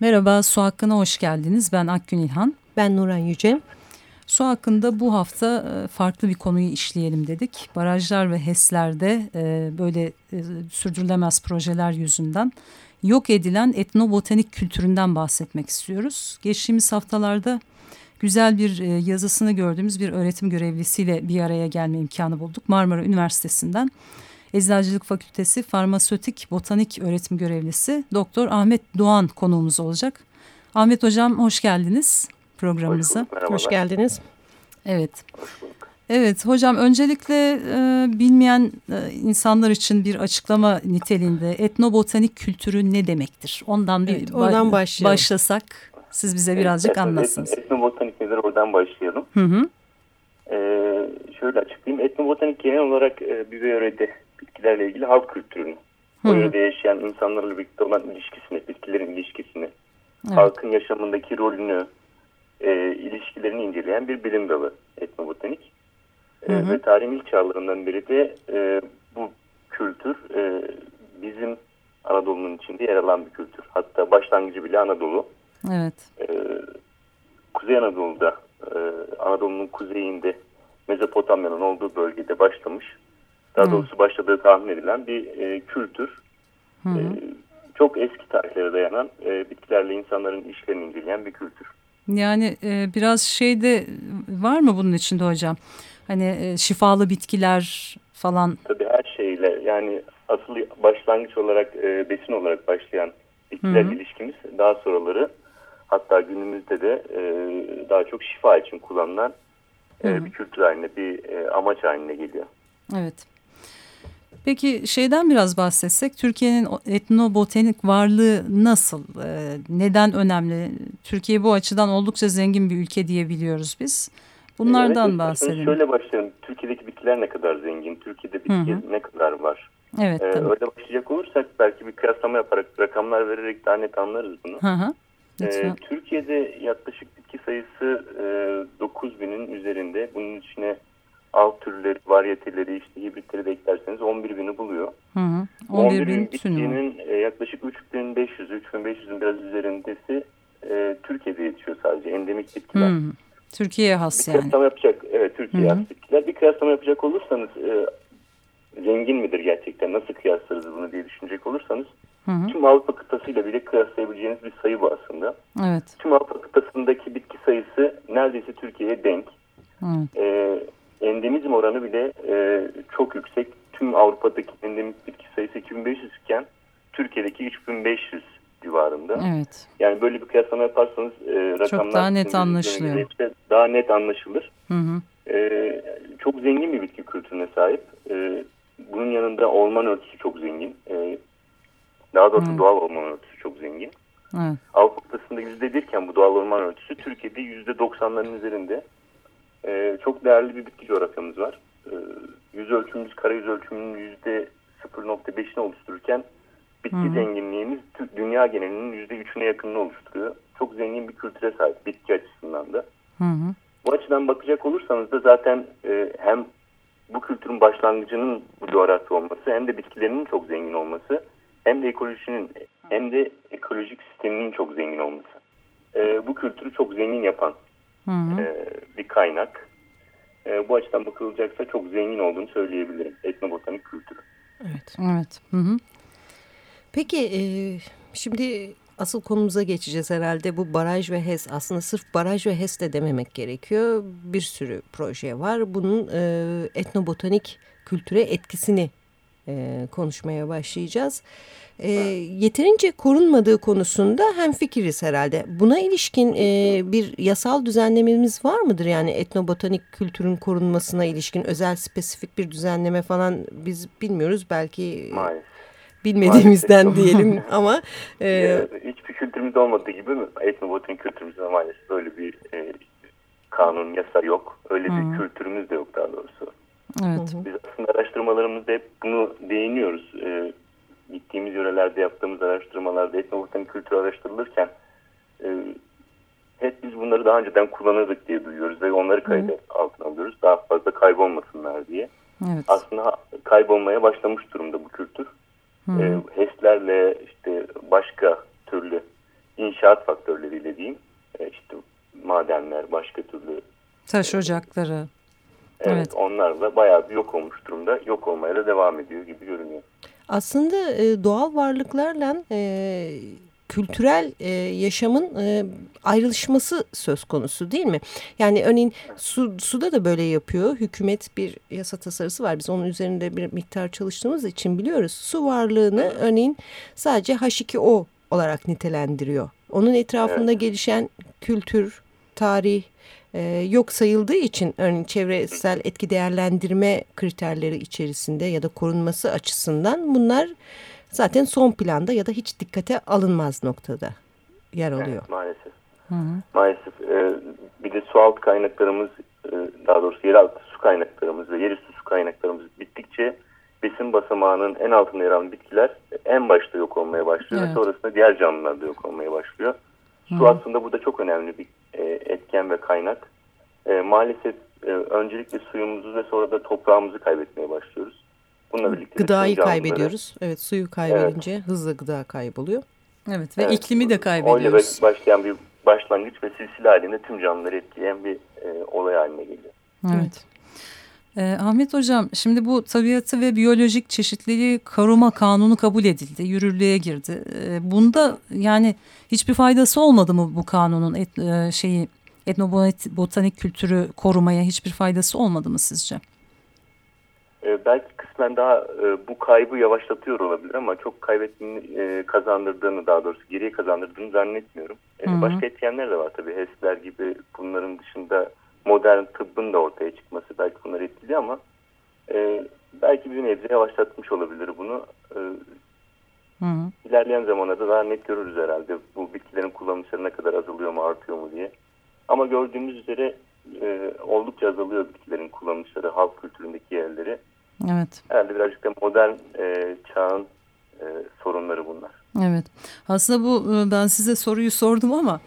Merhaba, Su Hakkı'na hoş geldiniz. Ben Akgün İlhan. Ben Nuran Yüce. Su hakkında bu hafta e, farklı bir konuyu işleyelim dedik. Barajlar ve HES'lerde e, böyle e, sürdürülemez projeler yüzünden yok edilen etnobotanik kültüründen bahsetmek istiyoruz. Geçtiğimiz haftalarda güzel bir yazısını gördüğümüz bir öğretim görevlisiyle bir araya gelme imkanı bulduk. Marmara Üniversitesi'nden Eczacılık Fakültesi Farmasötik Botanik Öğretim Görevlisi Doktor Ahmet Doğan konuğumuz olacak. Ahmet Hocam hoş geldiniz programımıza. Hoş, bulduk, hoş geldiniz. Evet. Hoş bulduk. Evet hocam öncelikle e, bilmeyen e, insanlar için bir açıklama niteliğinde etnobotanik kültürü ne demektir? Ondan bir evet, oradan ba başlasak siz bize birazcık evet, anlatsınız. Etnobotanik nedir oradan başlayalım. Hı hı. Ee, şöyle açıklayayım. Etnobotanik genel olarak e, bir yörede bitkilerle ilgili halk kültürünü, hı. o yörede yaşayan insanlarla birlikte olan ilişkisini, bitkilerin ilişkisini, evet. halkın yaşamındaki rolünü, e, ilişkilerini inceleyen bir bilim dalı etnobotanik. E, hı. Ve tarihin ilk çağlarından beri de e, bu kültür e, bizim Anadolu'nun içinde yer alan bir kültür. Hatta başlangıcı bile Anadolu. Evet. E, Kuzey Anadolu'da, e, Anadolu'nun kuzeyinde Mezopotamya'nın olduğu bölgede başlamış. Daha doğrusu başladığı tahmin edilen bir e, kültür. Hı hı. E, çok eski tarihlere dayanan e, bitkilerle insanların ilişkilerini inceleyen bir kültür. Yani e, biraz şey de var mı bunun içinde hocam? Hani e, şifalı bitkiler falan. Tabii her şeyle yani asıl başlangıç olarak e, besin olarak başlayan bitkiler ilişkimiz daha sonraları hatta günümüzde de e, daha çok şifa için kullanılan e, bir kültür haline bir e, amaç haline geliyor. Evet. Peki şeyden biraz bahsetsek Türkiye'nin etnobotanik varlığı nasıl? Ee, neden önemli? Türkiye bu açıdan oldukça zengin bir ülke diyebiliyoruz biz. Bunlardan evet, bahsedelim. Şöyle başlayalım. Türkiye'deki bitkiler ne kadar zengin? Türkiye'de bitki Hı -hı. ne kadar var? Evet. Ee, öyle başlayacak olursak belki bir kıyaslama yaparak rakamlar vererek daha net anlarız bunu. Hı hı. Ee, Türkiye'de yaklaşık bitki sayısı e, 9 binin üzerinde. Bunun içine türleri, varyeteleri, işte hibritleri de eklerseniz 11 bini buluyor. Hı hı. 11, 11 bin bitkinin e, yaklaşık 3500, 3500'ün biraz üzerindesi e, Türkiye'de yetişiyor sadece endemik bitkiler. Hı. Türkiye'ye has bir yani. Kıyaslama yapacak, evet Türkiye'ye has bitkiler. Bir kıyaslama yapacak olursanız e, zengin midir gerçekten, nasıl kıyaslarız bunu diye düşünecek olursanız Hı hı. Tüm Avrupa kıtasıyla bile kıyaslayabileceğiniz bir sayı bu aslında. Evet. Tüm Avrupa kıtasındaki bitki sayısı neredeyse Türkiye'ye denk. Evet. Ee, endemizm oranı bile e, çok yüksek. Tüm Avrupa'daki endemik bitki sayısı 2500 iken Türkiye'deki 3500 civarında. Evet. Yani böyle bir kıyaslama yaparsanız e, rakamlar çok daha net anlaşılıyor. Daha net anlaşılır. Hı hı. E, çok zengin bir bitki kültürüne sahip. E, bunun yanında orman örtüsü çok zengin. E, daha doğrusu evet. doğal orman örtüsü çok zengin. Evet. Avrupa kıtasında yüzde birken bu doğal orman örtüsü Türkiye'de yüzde doksanların üzerinde e, çok değerli bir bitki coğrafyamız var. E, yüz ölçümümüz, kara yüz ölçümünün yüzde 0.5'ini oluştururken bitki Hı -hı. zenginliğimiz dünya genelinin yüzde üçüne yakınını oluşturuyor. Çok zengin bir kültüre sahip bitki açısından da. Hı -hı. Bu açıdan bakacak olursanız da zaten e, hem bu kültürün başlangıcının bu coğrafya olması hem de bitkilerinin çok zengin olması hem de ekolojinin hem de ekolojik sisteminin çok zengin olması. E, bu kültürü çok zengin yapan hı hı. E, bir kaynak. E, bu açıdan bakılacaksa çok zengin olduğunu söyleyebilirim etnobotanik kültürü. Evet. Evet. Hı hı. Peki e, şimdi asıl konumuza geçeceğiz herhalde. Bu baraj ve HES aslında sırf baraj ve HES de dememek gerekiyor. Bir sürü proje var. Bunun e, etnobotanik kültüre etkisini e, konuşmaya başlayacağız. E, yeterince korunmadığı konusunda hem fikiriz herhalde. Buna ilişkin e, bir yasal düzenlememiz var mıdır? Yani etnobotanik kültürün korunmasına ilişkin özel spesifik bir düzenleme falan biz bilmiyoruz. Belki Maalesef. bilmediğimizden maalesef. diyelim ama. E, Hiçbir kültürümüzde olmadığı gibi etnobotanik kültürümüzde maalesef böyle bir e, kanun, yasa yok. Öyle bir kültürümüz de yok daha doğrusu. Evet. Biz aslında araştırmalarımızda hep bunu değiniyoruz. Ee, gittiğimiz yörelerde yaptığımız araştırmalarda etnobotanik kültür araştırılırken e, hep biz bunları daha önceden kullanırdık diye duyuyoruz ve onları kayda altına alıyoruz. Daha fazla kaybolmasınlar diye. Evet. Aslında kaybolmaya başlamış durumda bu kültür. Hı. E, HES'lerle işte başka türlü inşaat faktörleriyle diyeyim. E, işte madenler, başka türlü taş ocakları. Evet, evet. onlar da bayağı bir yok olmuş durumda. Yok olmaya da devam ediyor gibi görünüyor. Aslında e, doğal varlıklarla e, kültürel e, yaşamın e, ayrılışması söz konusu değil mi? Yani örneğin su, suda da böyle yapıyor. Hükümet bir yasa tasarısı var. Biz onun üzerinde bir miktar çalıştığımız için biliyoruz. Su varlığını örneğin sadece H2O olarak nitelendiriyor. Onun etrafında evet. gelişen kültür, tarih, e, yok sayıldığı için örneğin çevresel etki değerlendirme kriterleri içerisinde ya da korunması açısından bunlar zaten son planda ya da hiç dikkate alınmaz noktada yer alıyor. Evet, maalesef. Hı hı. Maalesef e, bir de su alt kaynaklarımız e, daha doğrusu yeraltı su kaynaklarımız ve yerüstü su kaynaklarımız bittikçe besin basamağının en altında yer alan bitkiler en başta yok olmaya başlıyor evet. ve sonrasında diğer canlılar da yok olmaya başlıyor. Su Hı. aslında burada çok önemli bir e, etken ve kaynak. E, maalesef e, öncelikle suyumuzu ve sonra da toprağımızı kaybetmeye başlıyoruz. Bununla birlikte Gıdayı kaybediyoruz. Evet suyu kaybedince evet. hızla gıda kayboluyor. Evet ve evet, iklimi de kaybediyoruz. Öyle başlayan bir başlangıç ve silsile halinde tüm canlıları etkileyen bir e, olay haline geliyor. Evet. Ee, Ahmet Hocam şimdi bu tabiatı ve biyolojik çeşitliliği koruma kanunu kabul edildi, yürürlüğe girdi. Ee, bunda yani hiçbir faydası olmadı mı bu kanunun et, e, şeyi etnobotanik kültürü korumaya hiçbir faydası olmadı mı sizce? Ee, belki kısmen daha e, bu kaybı yavaşlatıyor olabilir ama çok kaybettiğini e, kazandırdığını daha doğrusu geriye kazandırdığını zannetmiyorum. E, başka etkenler de var tabii. HES'ler gibi bunların dışında modern tıbbın da ortaya çıkması belki bunları etkili ama e, belki bir nebze yavaşlatmış olabilir bunu. E, hı hı. İlerleyen zamanda daha net görürüz herhalde bu bitkilerin kullanışları ne kadar azalıyor mu artıyor mu diye. Ama gördüğümüz üzere e, oldukça azalıyor bitkilerin kullanışları halk kültüründeki yerleri. Evet. Herhalde birazcık da modern e, çağın e, sorunları bunlar. Evet. Aslında bu e, ben size soruyu sordum ama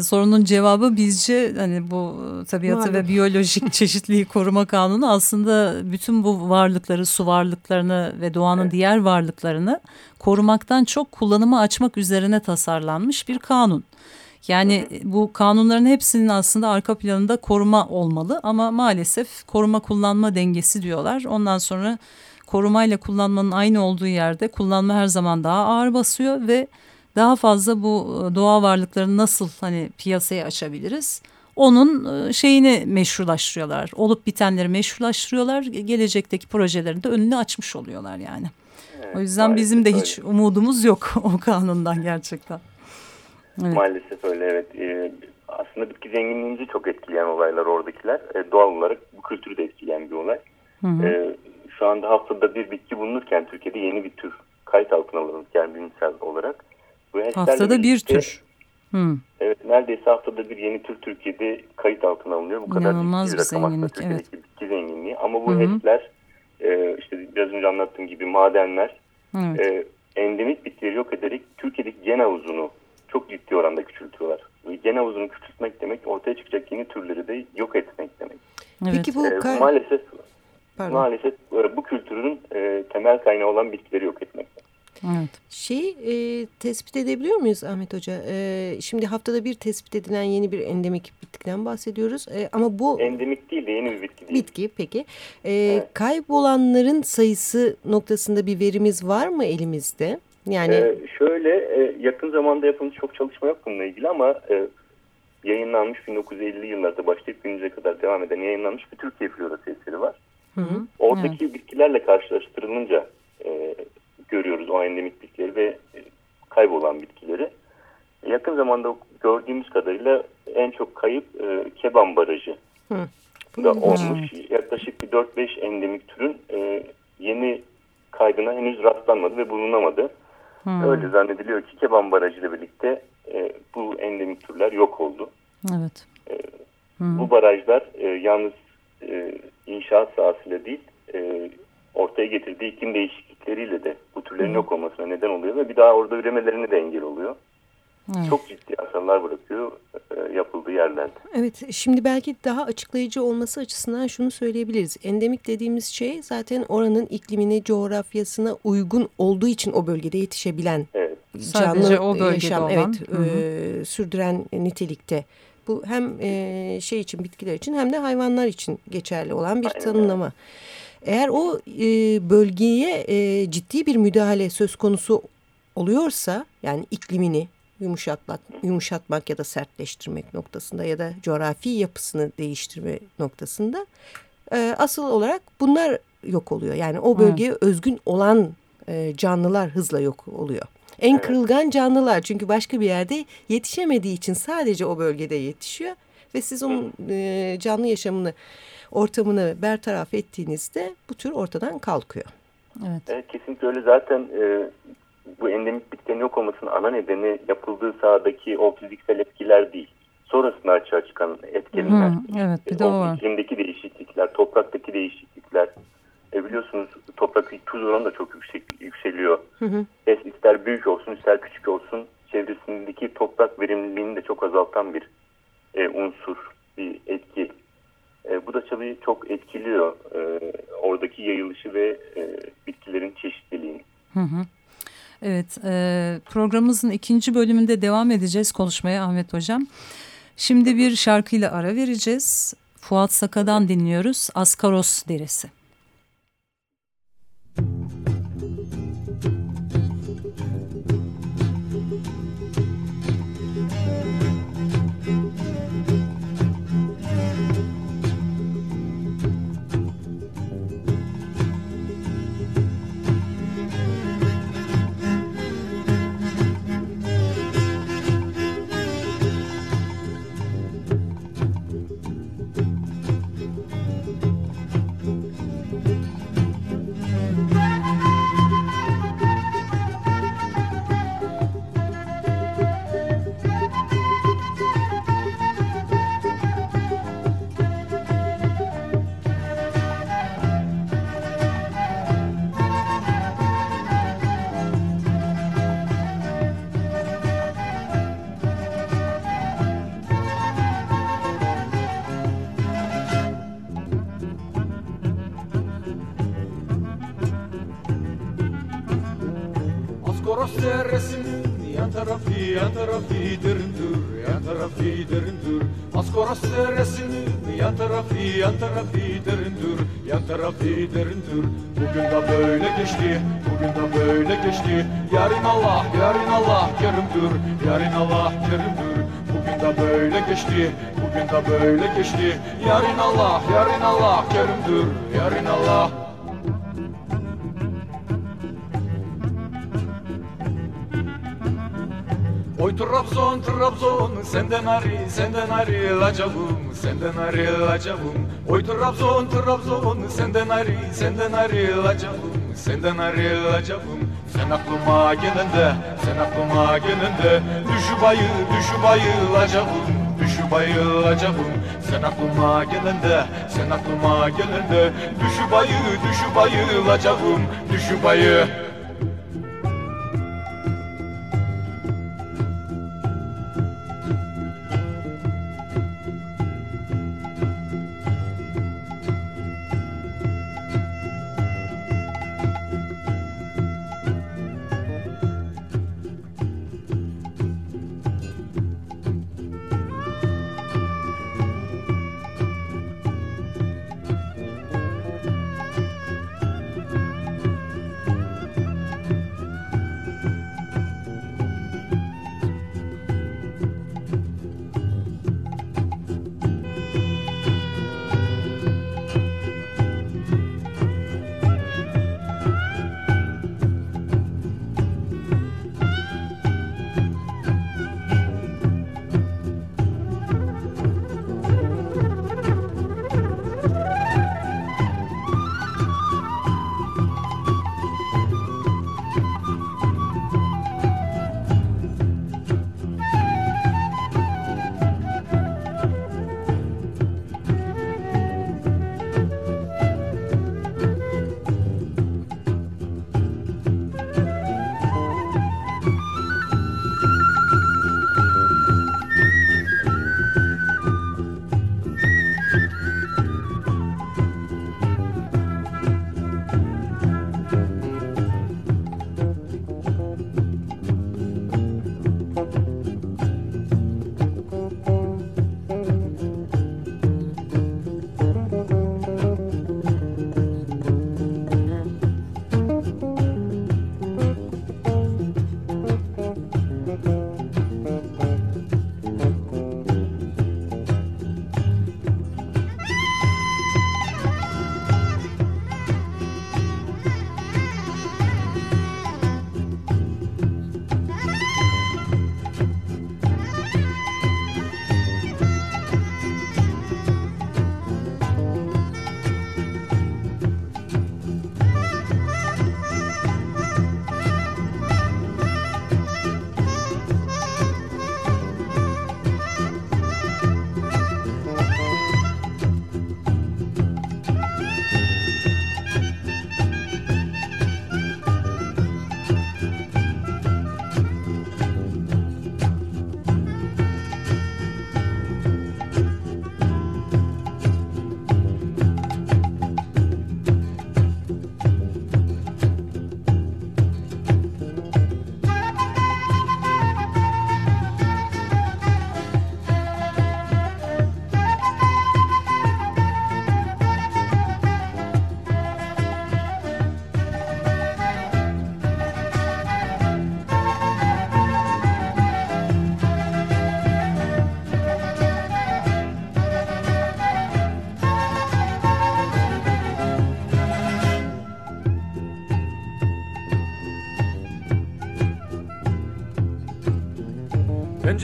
sorunun cevabı bizce hani bu tabiatı ve biyolojik çeşitliliği koruma kanunu aslında bütün bu varlıkları, su varlıklarını ve doğanın evet. diğer varlıklarını korumaktan çok kullanıma açmak üzerine tasarlanmış bir kanun. Yani bu kanunların hepsinin aslında arka planında koruma olmalı ama maalesef koruma kullanma dengesi diyorlar. Ondan sonra korumayla kullanmanın aynı olduğu yerde kullanma her zaman daha ağır basıyor ve daha fazla bu e, doğa varlıklarını nasıl hani piyasaya açabiliriz? Onun e, şeyini meşrulaştırıyorlar. Olup bitenleri meşrulaştırıyorlar. Gelecekteki projelerin de önünü açmış oluyorlar yani. Evet, o yüzden bizim de hiç öyle. umudumuz yok o kanundan gerçekten. Evet. Maalesef öyle evet. Ee, aslında bitki zenginliğimizi çok etkileyen olaylar oradakiler. Ee, doğal olarak bu kültürü de etkileyen bir olay. Hı hı. Ee, şu anda haftada bir bitki bulunurken Türkiye'de yeni bir tür kayıt altına alınırken bilimsel olarak. Bu haftada bir tür. Hı. Evet neredeyse haftada bir yeni tür Türkiye'de kayıt altına alınıyor. Bu kadar İnanılmaz bir zenginlik. Evet. Bitki zenginliği. Ama bu HES'ler e, işte biraz önce anlattığım gibi madenler evet. e, endemik bitkileri yok ederek Türkiye'deki gen havuzunu çok ciddi oranda küçültüyorlar. Gen havuzunu küçültmek demek ortaya çıkacak yeni türleri de yok etmek demek. Evet. Peki bu ee, maalesef Pardon. maalesef bu kültürün e, temel kaynağı olan bitkileri. Evet. Şeyi e, tespit edebiliyor muyuz Ahmet Hoca? E, şimdi haftada bir tespit edilen yeni bir endemik bitkiden bahsediyoruz. E, ama bu... Endemik değil de yeni bir bitki değil. Bitki peki. E, evet. Kaybolanların sayısı noktasında bir verimiz var mı elimizde? Yani ee, şöyle e, yakın zamanda yapılmış çok çalışma yok bununla ilgili ama e, yayınlanmış 1950 yıllarda başlayıp günümüze kadar devam eden yayınlanmış bir Türkiye florası eseri var. Hı hı. Oradaki evet. bitkilerle karşılaştırılınca e, görüyoruz o endemik bitkileri ve e, kaybolan bitkileri. Yakın zamanda gördüğümüz kadarıyla en çok kayıp e, Keban Barajı hı. da olmuş. Yaklaşık bir 4-5 endemik türün e, yeni kaydına henüz rastlanmadı ve bulunamadı. Hmm. Öyle zannediliyor ki Keban Barajı ile birlikte e, bu endemik türler yok oldu. Evet. E. Bu barajlar e, yalnız e, inşaat sahasıyla değil e, ortaya getirdiği iklim değişiklikleriyle de bu türlerin yok olmasına neden oluyor ve bir daha orada üremelerine de engel oluyor. Evet. Çok ciddi hasarlar bırakıyor e, yapıldığı yerlerde. Evet şimdi belki daha açıklayıcı olması açısından şunu söyleyebiliriz. Endemik dediğimiz şey zaten oranın iklimine, coğrafyasına uygun olduğu için o bölgede yetişebilen evet. Sadece canlı o yaşam olan. evet hı hı. E, sürdüren nitelikte. Bu hem e, şey için bitkiler için hem de hayvanlar için geçerli olan bir tanımlama. Eğer o e, bölgeye e, ciddi bir müdahale söz konusu oluyorsa yani iklimini yumuşatmak, yumuşatmak ya da sertleştirmek noktasında ya da coğrafi yapısını değiştirme noktasında e, asıl olarak bunlar yok oluyor. Yani o bölgeye evet. özgün olan e, canlılar hızla yok oluyor. En evet. kırılgan canlılar çünkü başka bir yerde yetişemediği için sadece o bölgede yetişiyor ve siz onun e, canlı yaşamını ortamını bertaraf ettiğinizde bu tür ortadan kalkıyor. Evet. evet kesinlikle öyle zaten e, bu endemik bitkilerin yok olmasının ana nedeni yapıldığı sahadaki o fiziksel etkiler değil. Sonrasında açığa çıkan etkenler. evet bir de o, o var. İklimdeki değişiklikler, topraktaki değişiklikler. E biliyorsunuz toprak tuz oranı da çok yüksek, yükseliyor. Hı hı. ister büyük olsun ister küçük olsun çevresindeki toprak verimliliğini de çok azaltan bir e, unsur, bir etki. E, bu da tabii çok etkiliyor e, oradaki yayılışı ve e, bitkilerin çeşitliliğini. Hı hı. Evet, e, programımızın ikinci bölümünde devam edeceğiz konuşmaya Ahmet Hocam. Şimdi bir şarkıyla ara vereceğiz. Fuat Saka'dan dinliyoruz. Askaros Deresi. Askoros'teresinin yan tarafı yan tarafı derindir yan tarafı derindir Bugün de böyle geçti bugün de böyle geçti. Yarın Allah yarın Allah kerimdir yarın Allah kerimdir Bugün de böyle geçti bugün de böyle geçti. Yarın Allah yarın Allah kerimdir yarın Allah Trabzon Trabzon senden ari senden ayrılacağım senden ayrılacağım Oy Trabzon Trabzon senden ari senden ayrılacağım senden ayrılacağım Sen aklıma gelende sen aklıma gelende Düşü bayı düşü bayılacağım düşü bayılacağım Sen aklıma gelende sen aklıma gelende Düşü bayı düşü bayılacağım düşü bayı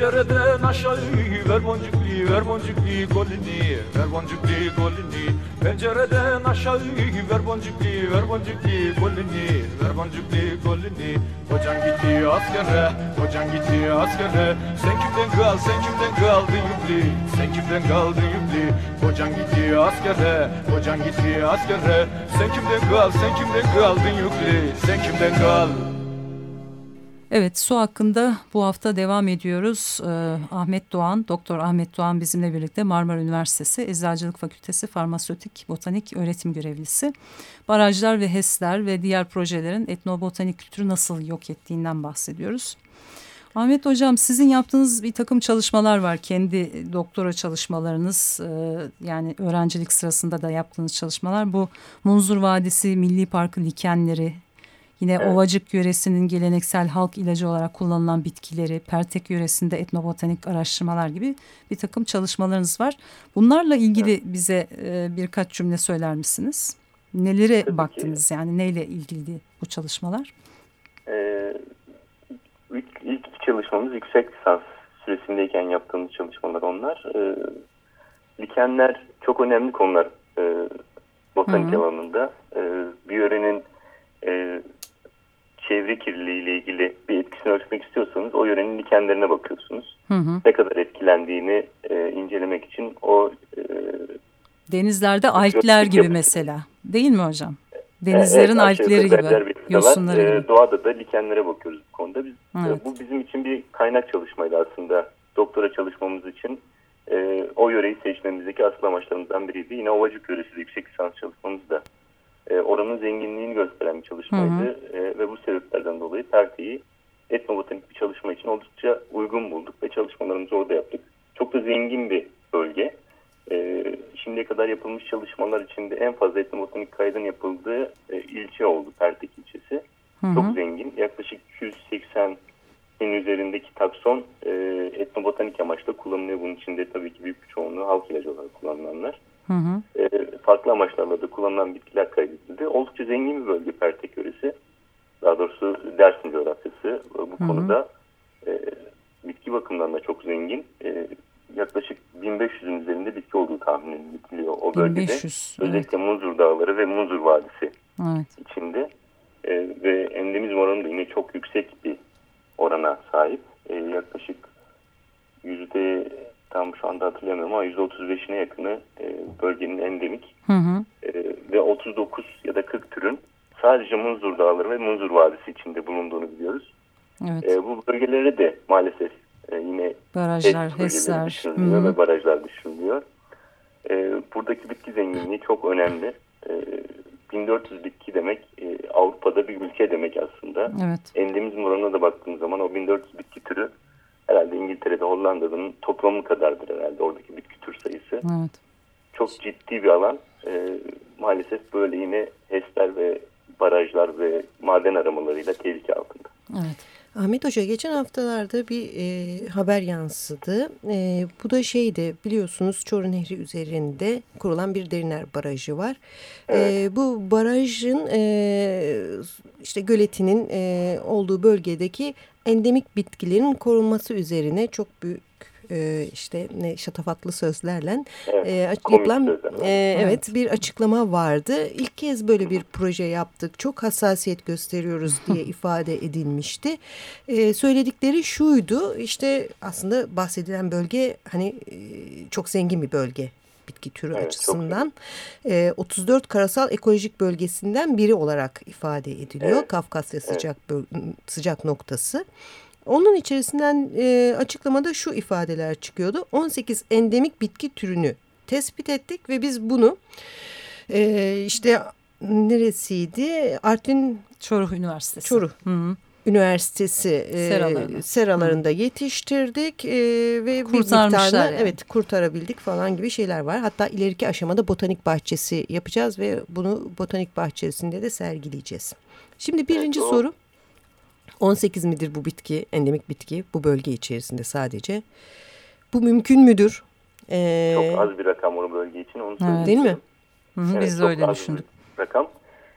Pencereden aşağı ver boncukli ver boncukli golini ver boncukli golini Pencereden aşağı ver boncukli ver boncukli golini ver boncukli golini Kocan gitti askere kocan gitti askere. Sen kimden kal sen kimden kaldın yüklü sen kimden kaldın yüklü Kocan gitti askere kocan gitti askere. Sen kimden kal sen kimden kaldın yüklü sen kimden kal Evet su hakkında bu hafta devam ediyoruz. Ee, Ahmet Doğan, Doktor Ahmet Doğan bizimle birlikte Marmara Üniversitesi Eczacılık Fakültesi Farmasötik Botanik Öğretim Görevlisi. Barajlar ve HES'ler ve diğer projelerin etnobotanik kültürü nasıl yok ettiğinden bahsediyoruz. Ahmet Hocam sizin yaptığınız bir takım çalışmalar var. Kendi doktora çalışmalarınız e, yani öğrencilik sırasında da yaptığınız çalışmalar. Bu Munzur Vadisi Milli Parkı likenleri, Yine evet. Ovacık yöresinin geleneksel halk ilacı olarak kullanılan bitkileri, Pertek yöresinde etnobotanik araştırmalar gibi bir takım çalışmalarınız var. Bunlarla ilgili evet. bize e, birkaç cümle söyler misiniz? Nelere Tabii baktınız ki. yani neyle ilgili bu çalışmalar? Ee, ilk, ilk çalışmamız yüksek lisans süresindeyken yaptığımız çalışmalar onlar. Ee, likenler çok önemli konular e, botanik Hı -hı. alanında. Ee, bir yörenin e, çevre kirliliği ile ilgili bir etkisini ölçmek istiyorsanız o yörenin dikenlerine bakıyorsunuz. Hı hı. Ne kadar etkilendiğini e, incelemek için o e, denizlerde alpler gibi mesela değil mi hocam? Denizlerin evet, alpleri gibi, yosunları e, gibi. Doğada da likenlere bakıyoruz bu konuda. Biz, e, evet. e, bu bizim için bir kaynak çalışmaydı aslında. Doktora çalışmamız için e, o yöreyi seçmemizdeki asıl amaçlarımızdan biriydi. Yine Ovacık yöresi yüksek lisans çalışmamız da e, oranın zenginliğini gösteren bir çalışmaydı. Hı hı. E, ve bu sebeplerden dolayı Perte'yi etnobotanik bir çalışma için oldukça uygun bulduk ve çalışmalarımızı orada yaptık. Çok da zengin bir bölge. E, şimdiye kadar yapılmış çalışmalar içinde en fazla etnobotanik kaydın yapıldığı e, ilçe oldu Pertek ilçesi. Hı hı. Çok zengin. Yaklaşık 280'in üzerindeki takson e, etnobotanik amaçla kullanılıyor. Bunun içinde tabii ki büyük bir çoğunluğu halk ilacı olarak kullanılanlar. Hı hı. E, farklı amaçlarla da kullanılan bitkiler kaydedildi. Oldukça zengin bir bölge Pertek yöresi. Daha doğrusu Dersim coğrafyası bu hı hı. konuda e, bitki bakımından da çok zengin. E, yaklaşık 1500'ün üzerinde bitki olduğu tahmin ediliyor o bölgede. 1500, Özellikle evet. Muzur Dağları ve Muzur Vadisi evet. içinde. E, ve endemizm oranı da yine çok yüksek bir orana sahip. E, yaklaşık tam şu anda hatırlamıyorum ama %35'ine yakını e, bölgenin endemik. Hı hı. E, ve 39 ya da 40 türün sadece Munzur Dağları ve Munzur Vadisi içinde bulunduğunu biliyoruz. Evet. E, bu bölgelere de maalesef e, yine barajlar, HES'ler düşünülüyor hı hı. ve barajlar düşünülüyor. E, buradaki bitki zenginliği çok önemli. E, 1400 bitki demek e, Avrupa'da bir ülke demek aslında. Evet. Endemizm oranına da baktığımız zaman o 1400 bitki türü herhalde İngiltere'de Hollanda'nın toplamı kadardır herhalde oradaki bitki tür sayısı. Evet. Çok ciddi bir alan. E, maalesef böyle yine HES'ler ve barajlar ve maden aramalarıyla tehlike altında. Evet. Ahmet Hoca geçen haftalarda bir e, haber yansıdı. E, bu da şeydi biliyorsunuz Çoruh Nehri üzerinde kurulan bir Deriner Barajı var. Evet. E, bu barajın e, işte göletinin e, olduğu bölgedeki endemik bitkilerin korunması üzerine çok büyük e, işte ne şatafatlı sözlerle evet, e, yapılan e, evet bir açıklama vardı. İlk kez böyle bir proje yaptık. Çok hassasiyet gösteriyoruz diye ifade edilmişti. E, söyledikleri şuydu. İşte aslında bahsedilen bölge hani e, çok zengin bir bölge bitki türü evet, açısından e, 34 karasal ekolojik bölgesinden biri olarak ifade ediliyor. Evet. Kafkasya sıcak evet. sıcak noktası. Onun içerisinden e, açıklamada şu ifadeler çıkıyordu. 18 endemik bitki türünü tespit ettik ve biz bunu e, işte neresiydi? Artvin Çoruh Üniversitesi. Çoruh. Hı -hı. Üniversitesi e, seralarında Hı. yetiştirdik e, ve bir miktarını yani. evet kurtarabildik falan gibi şeyler var. Hatta ileriki aşamada botanik bahçesi yapacağız ve bunu botanik bahçesinde de sergileyeceğiz. Şimdi birinci evet, soru 18 midir bu bitki, endemik bitki bu bölge içerisinde sadece? Bu mümkün müdür? Ee, çok az bir rakam o bölge için onu evet. Değil mi? Hı -hı, evet, biz de öyle düşündük. rakam.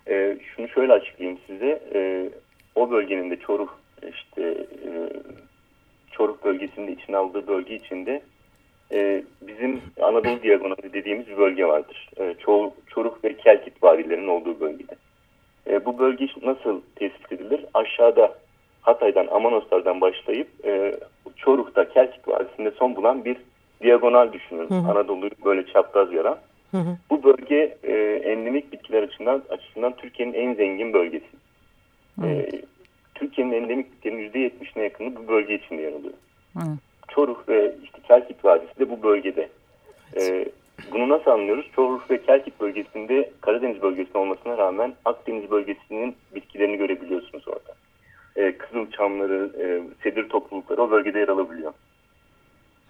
Ee, şunu şöyle açıklayayım size. Ee, o bölgenin de Çoruh işte e, Çoruh bölgesinde içine aldığı bölge içinde e, bizim Anadolu Diagonali dediğimiz bir bölge vardır. E, Çor Çoruh ve Kelkit vadilerinin olduğu bölgede. E, bu bölge nasıl tespit edilir? Aşağıda Hatay'dan, Amanoslardan başlayıp e, Çoruh'ta, Kelkit Vadisi'nde son bulan bir diagonal düşünün. Hı hı. Anadolu'yu böyle çapraz yaran. Hı hı. Bu bölge e, endemik bitkiler açısından, açısından Türkiye'nin en zengin bölgesi. E, Türkiye'nin endemik bitkilerin %70'ine yakını bu bölge içinde yer alıyor. Hı. Çoruh ve işte Kelkit Vadisi de bu bölgede. E, bunu nasıl anlıyoruz? Çoruh ve Kelkit bölgesinde Karadeniz bölgesinde olmasına rağmen Akdeniz bölgesinin bitkilerini görebiliyorsunuz orada. E, kızıl çamları, e, sedir toplulukları o bölgede yer alabiliyor.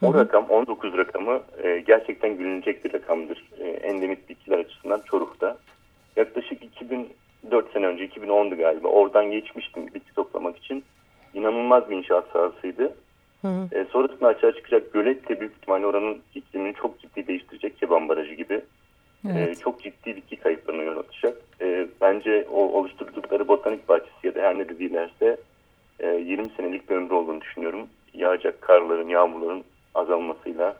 O rakam 19 rakamı e, gerçekten gülünecek bir rakamdır. E, endemik bitkiler açısından Çoruk'ta. Yaklaşık 2004 sene önce 2010'du galiba oradan geçmiştim bitki toplamak için. İnanılmaz bir inşaat sahasıydı. Hı hı. E, sonrasında açığa çıkacak gölet de büyük ihtimalle oranın iklimini çok ciddi değiştirecek Keban Barajı gibi. E, evet. E, çok ciddi bitki kayıplarına yol açacak. E, bence o oluşturdukları botanik bahçesi ya da her ne dediğilerse e, 20 senelik bir ömrü olduğunu düşünüyorum. Yağacak karların, yağmurların azalmasıyla,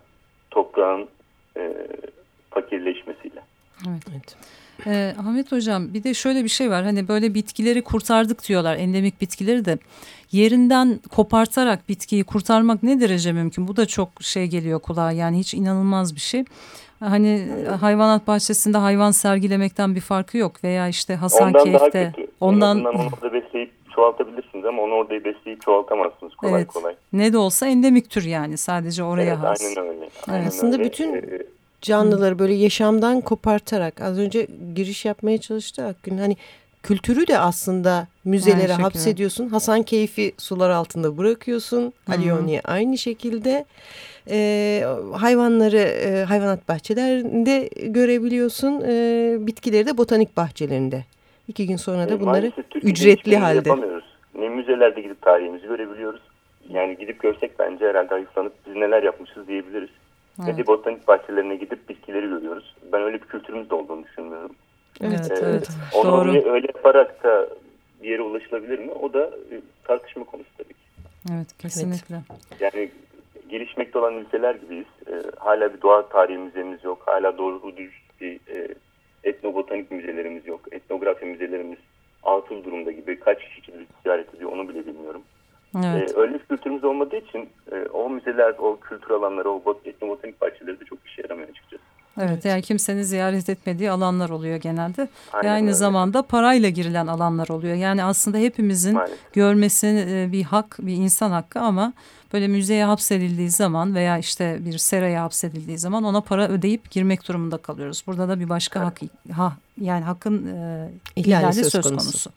toprağın e, fakirleşmesiyle. Evet. evet. Ee, Ahmet Hocam bir de şöyle bir şey var hani böyle bitkileri kurtardık diyorlar endemik bitkileri de yerinden kopartarak bitkiyi kurtarmak ne derece mümkün bu da çok şey geliyor kulağa yani hiç inanılmaz bir şey. Hani hayvanat bahçesinde hayvan sergilemekten bir farkı yok veya işte Hasan ondan Keyif'te ondan onu da besleyip çoğaltabilirsiniz ama onu orada besleyip çoğaltamazsınız kolay evet. kolay. Ne de olsa endemik tür yani sadece oraya evet, has. Aynen öyle. Aynen evet. Aslında öyle. bütün ee, canlıları böyle yaşamdan kopartarak az önce giriş yapmaya çalıştı Akgün. Hani kültürü de aslında müzelere aynı hapsediyorsun. Hasan Keyfi sular altında bırakıyorsun. Alioni'ye aynı şekilde. E, hayvanları e, hayvanat bahçelerinde görebiliyorsun. E, bitkileri de botanik bahçelerinde. İki gün sonra da e, bunları ücretli halde. Yapamıyoruz. Ne müzelerde gidip tarihimizi görebiliyoruz. Yani gidip görsek bence herhalde hayıflanıp biz neler yapmışız diyebiliriz. Evet. Ne de botanik bahçelerine gidip bitkileri görüyoruz. Ben öyle bir kültürümüz de olduğunu düşünmüyorum. Evet, ee, evet. Onu Doğru. öyle yaparak da bir yere ulaşılabilir mi? O da e, tartışma konusu tabii ki. Evet, kesinlikle. Yani gelişmekte olan ülkeler gibiyiz. Ee, hala bir doğa tarihi müzemiz yok. Hala doğru düz bir e, etnobotanik müzelerimiz yok. Etnografi müzelerimiz atıl durumda gibi. Kaç kişi ziyaret ediyor onu bile bilmiyorum. Evet. Ee, öyle bir kültürümüz olmadığı için e, o müzeler, o kültür alanları, o etnobotanik bahçeleri de çok işe yaramıyor açıkçası. Evet yani kimsenin ziyaret etmediği alanlar oluyor genelde. Aynen aynı öyle. zamanda parayla girilen alanlar oluyor. Yani aslında hepimizin Maalesef. görmesi e, bir hak, bir insan hakkı ama böyle müzeye hapsedildiği zaman veya işte bir seraya hapsedildiği zaman ona para ödeyip girmek durumunda kalıyoruz. Burada da bir başka evet. hak, ha, yani hakkın e, ihlali söz, söz konusu. konusu.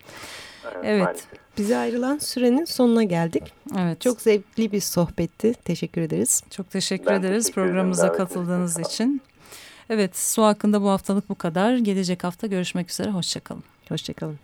Evet. Maalesef. Bize ayrılan sürenin sonuna geldik. Evet. Çok zevkli bir sohbetti. Teşekkür ederiz. Çok teşekkür ben ederiz teşekkür programımıza katıldığınız için. Evet su hakkında bu haftalık bu kadar. Gelecek hafta görüşmek üzere. Hoşçakalın. Hoşçakalın.